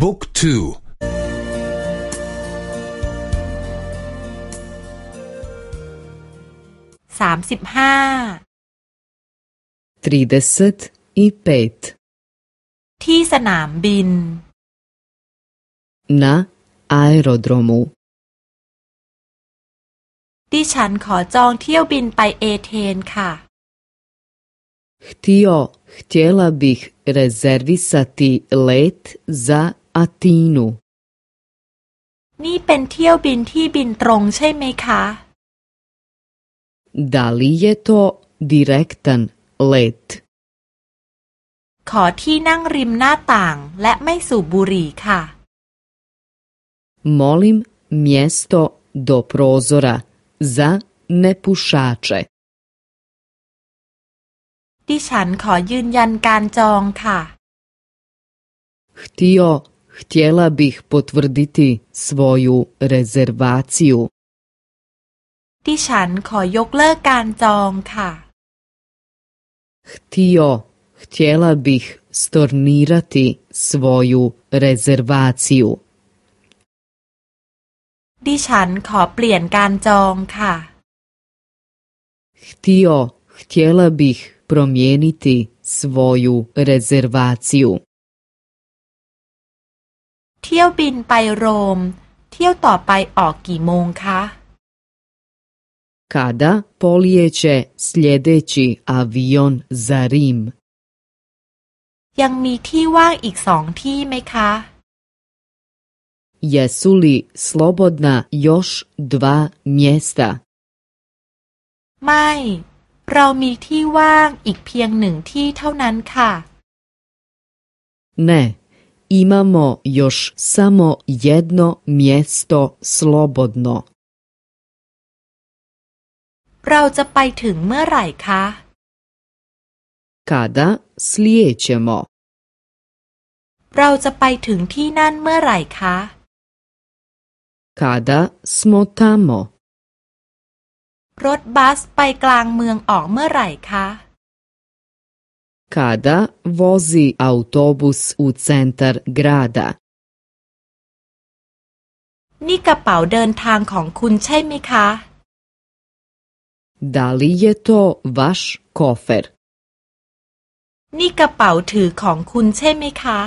book twoสามสิบห้า trideset i petที่สนามบิน na aerodromu ดิฉันขอจองเที่ยวบินไปเอเธนส์ค่ะ Htio, htjela bih rezervisati let za Atinu. นี่เป็นเที่ยวบินที่บินตรงใช่ไหมคะ Da li je to direktan let? ขอที่นั่งริมหน้าต่างและไม่สูบบุหรี่ค่ะ Molim mjesto do prozora za nepušače. ดิฉันขอยืนยันการจองค่ะ Htio, htjela bih potvrditi svoju rezervaciju. ดิฉันขอยกเลิกการจองค่ะ Htio, htjela bih stornirati svoju rezervaciju. ดิฉันขอเปลี่ยนการจองค่ะ Htio, htjela bih promijeniti svoju rezervaciju. เที่ยวบินไปโรม เที่ยวต่อไปออกกี่โมงคะ Kada polijeće sljedeći avion za Rim? ยังมีที่ว่างอีกสองที่ไหมคะ Jesu li slobodna još dva mjesta? ไม่ เรามีที่ว่างอีกเพียงหนึ่งที่เท่านั้นค่ะ Ne, imamo još samo jedno mjesto slobodno. เราจะไปถึงเมื่อไหร่คะ Kada slijećemo? เราจะไปถึงที่นั่นเมื่อไหร่คะ Kada smo tamo? รถบัสไปกลางเมืองออกเมื่อไหร่คะ Kada vozi autobus u centar grada? นี่กระเป๋าเดินทางของคุณใช่ไหมคะ Da li je to vaš kofer? นี่กระเป๋าถือของคุณใช่ไหมคะ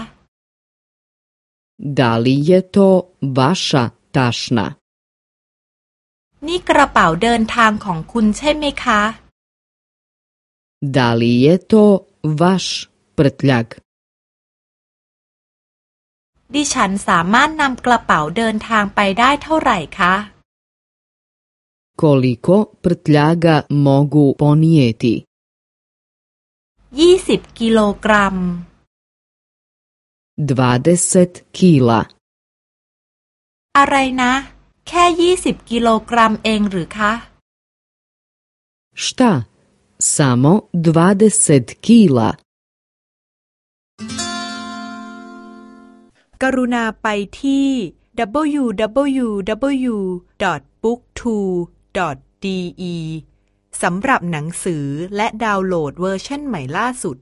Da li je to vaša tašna? นี่กระเป๋าเดินทางของคุณใช่ไหมคะ Da li je to vaš prtljag? ดิฉันสามารถนำกระเป๋าเดินทางไปได้เท่าไหร่คะ Koliko prtljaga mogu ponijeti? ยี่สิบกิโลกรัม 20 kila. อะไรนะ แค่ยี่สิบกิโลกรัมเองหรือคะ Šta? Samo 20 kila. กรุณาไปที่ www.booktwo.de สำหรับหนังสือและดาวน์โหลดเวอร์ชันใหม่ล่าสุด